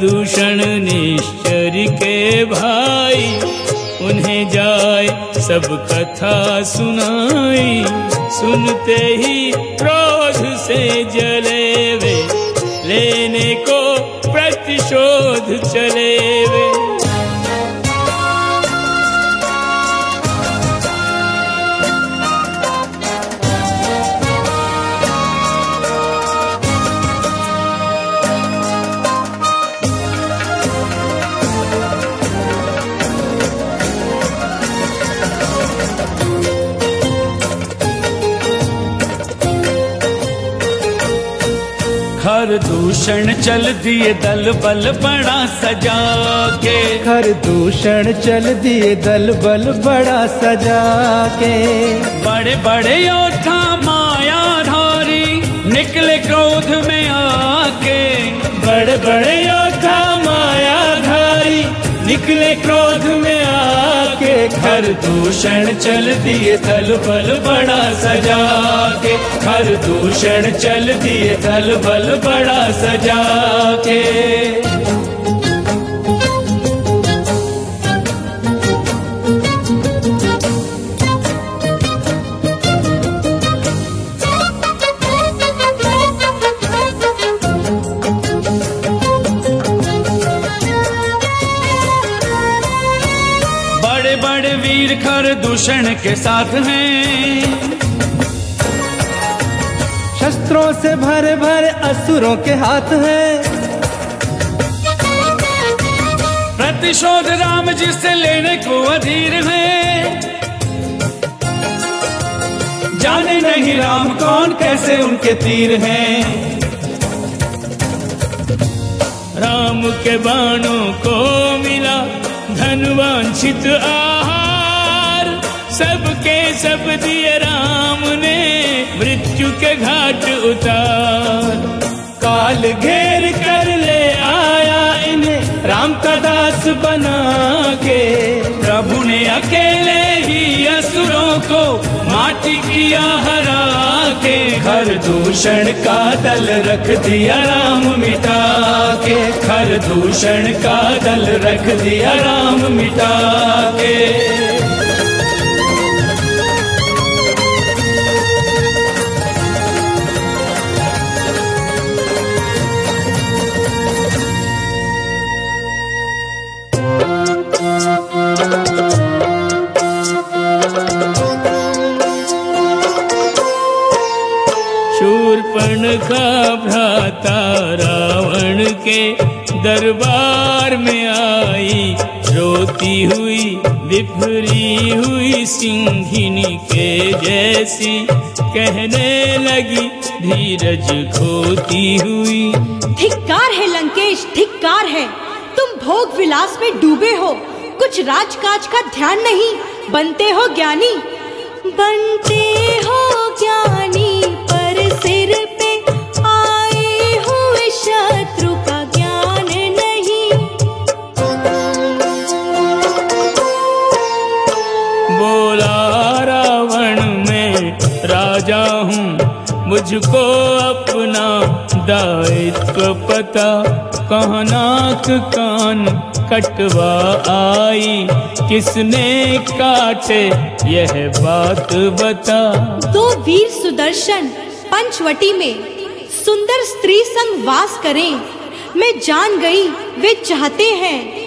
दूषण निश्चर के भाई उन्हें जाए सब कथा सुनाई। सुनते ही क्रोध से जले दूषण चल दिए दल बल बड़ा सजा के। खर दूषण चल दिए दल बल बड़ा सजा के। बड़े बड़े योद्धा मायाधारी निकले क्रोध में आके। बड़े बड़े योद्धा मायाधारी निकले क्रोध में आके। खर दूषण चल दिए थल बल बड़ा सजा के। खर दूषण चल दिए थल बल बड़ा सजा के। वीर खर दूषण के साथ हैं। शस्त्रों से भरे भरे असुरों के हाथ है। प्रतिशोध राम जी से लेने को अधीर है। जाने नहीं राम कौन कैसे उनके तीर हैं। राम के बाणों को मिला धनवांछित आहार। सबके सब दिए राम ने मृत्यु के घाट उतार। काल घेर कर ले आया इन्हें, राम का दास बना के। प्रभु ने अकेले ही असुरों को माटी किया हरा के। खर दूषण का दल रख दिया राम मिटा के। खर दूषण का दल रख दिया राम मिटा के। दरबार में आई, रोती हुई बिफरी हुई सिंहिनी के जैसी, कहने लगी, धीरज खोती हुई। धिक्कार है लंकेश, धिक्कार है। तुम भोग विलास में डूबे हो। कुछ राजकाज का ध्यान नहीं। बनते हो ज्ञानी। बनते हो ज्ञानी पर सिर राजा हूँ मुझको अपना दायित्व पता। कहाँ नाक कान कटवा आई, किसने काटे यह बात बता। दो वीर सुदर्शन पंचवटी में सुंदर स्त्री संग वास करें। मैं जान गई, वे चाहते हैं।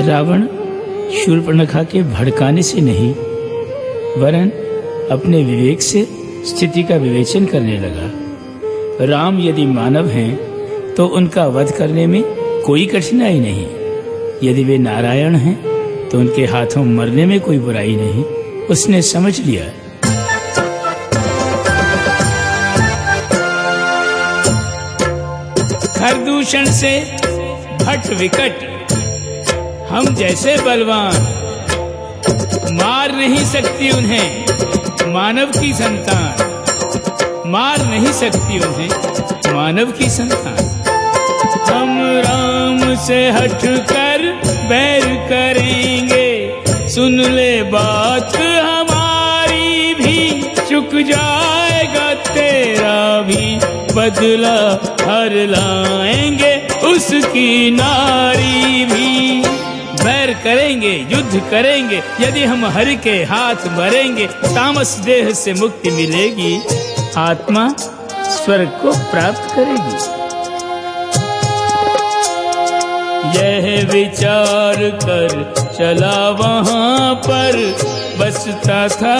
रावण शूर्पणखा के भड़काने से नहीं, वरन अपने विवेक से स्थिति का विवेचन करने लगा। राम यदि मानव हैं तो उनका वध करने में कोई कठिनाई नहीं। यदि वे नारायण हैं तो उनके हाथों मरने में कोई बुराई नहीं। उसने समझ लिया। खरदूषण से भट विकट हम जैसे बलवान। मार नहीं सकती उन्हें, मानव की संतान। मार नहीं सकती उन्हें, मानव की संतान। हम राम से हट कर बैर करेंगे। सुन ले बात हमारी भी, चुक जाएगा तेरा भी। बदला हर लाएँगे उसकी नारी भी। बैर करेंगे, युद्ध करेंगे, यदि हम हर के हाथ मरेंगे तामस देह से मुक्ति मिलेगी, आत्मा स्वर्ग को प्राप्त करेगी। यह विचार कर चला वहाँ पर, बसता था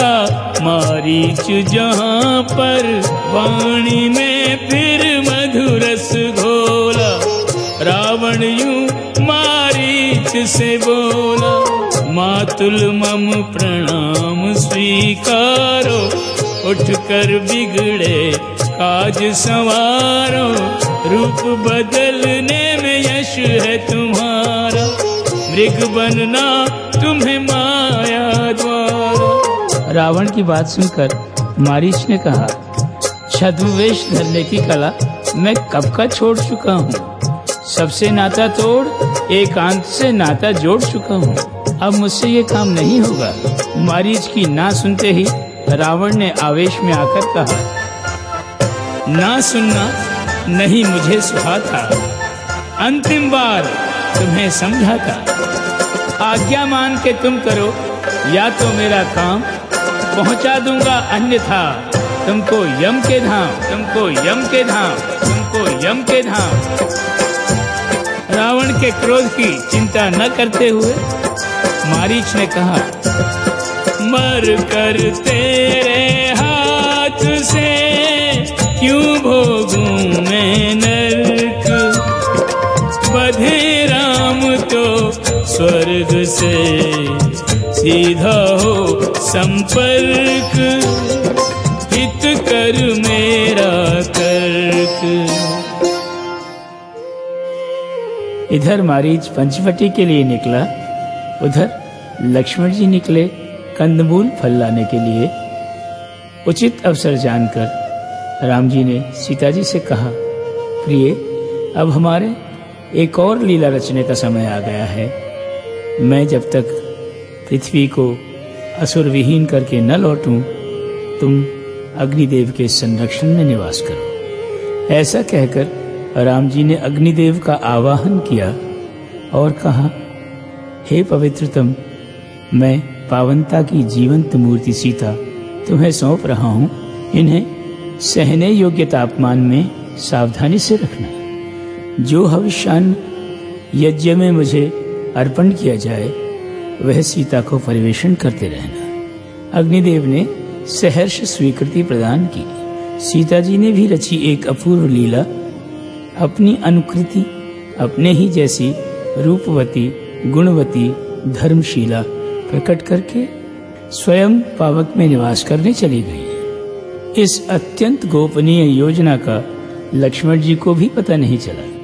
मारीच जहाँ पर, वाणी में फिर मधुरस घोला, रावण यूँ से बोला, मातुल मम प्रणाम स्वीकारो, उठकर बिगड़े काज संवारो, रूप बदलने में यश है तुम्हारा, मृग बनना तुम्हें माया द्वारा। रावण की बात सुनकर मारीच ने कहा, छद्मवेश धरने की कला मैं कब का छोड़ चुका हूँ? सबसे नाता तोड़, एकांत से नाता जोड़ चुका हूँ। अब मुझसे ये काम नहीं होगा। मारीच की ना सुनते ही रावण ने आवेश में आकर कहा, ना सुनना, नहीं मुझे सुहाता। अंतिम बार तुम्हें समझाता। आज्ञा मान के तुम करो, या तो मेरा काम पहुँचा दूँगा। अन्यथा तुमको यम के धाम, तुमको यम के धाम, तुमको यम के धाम। रावण के क्रोध की चिंता न करते हुए मारीच ने कहा, मर कर तेरे हाथ से क्यों भोगूं मैं नरक? बधे राम तो स्वर्ग से सीधा हो संपर्क। हित कर इधर मारीच पंचवटी के लिए निकला, उधर लक्ष्मण जी निकले कंदमूल फल लाने के लिए। उचित अवसर जानकर राम जी ने सीता जी से कहा, प्रिय, अब हमारे एक और लीला रचने का समय आ गया है। मैं जब तक पृथ्वी को असुर विहीन करके न लौटूं, तुम अग्निदेव के संरक्षण में निवास करो। ऐसा कहकर राम जी ने अग्निदेव का आवाहन किया और कहा, हे पवित्रतम, मैं पावनता की जीवंत मूर्ति सीता तुम्हें सौंप रहा हूँ। इन्हें सहने योग्य तापमान में सावधानी से रखना। जो हविष्यान यज्ञ में मुझे अर्पण किया जाए, वह सीता को परिवेशन करते रहना। अग्निदेव ने सहर्ष स्वीकृति प्रदान की। सीता जी ने भी रची एक अपूर्व लीला अपनी अनुकृति, अपने ही जैसी रूपवती, गुणवती, धर्मशीला प्रकट करके स्वयं पावक में निवास करने चली गई इस अत्यंत गोपनीय योजना का लक्ष्मण जी को भी पता नहीं चला।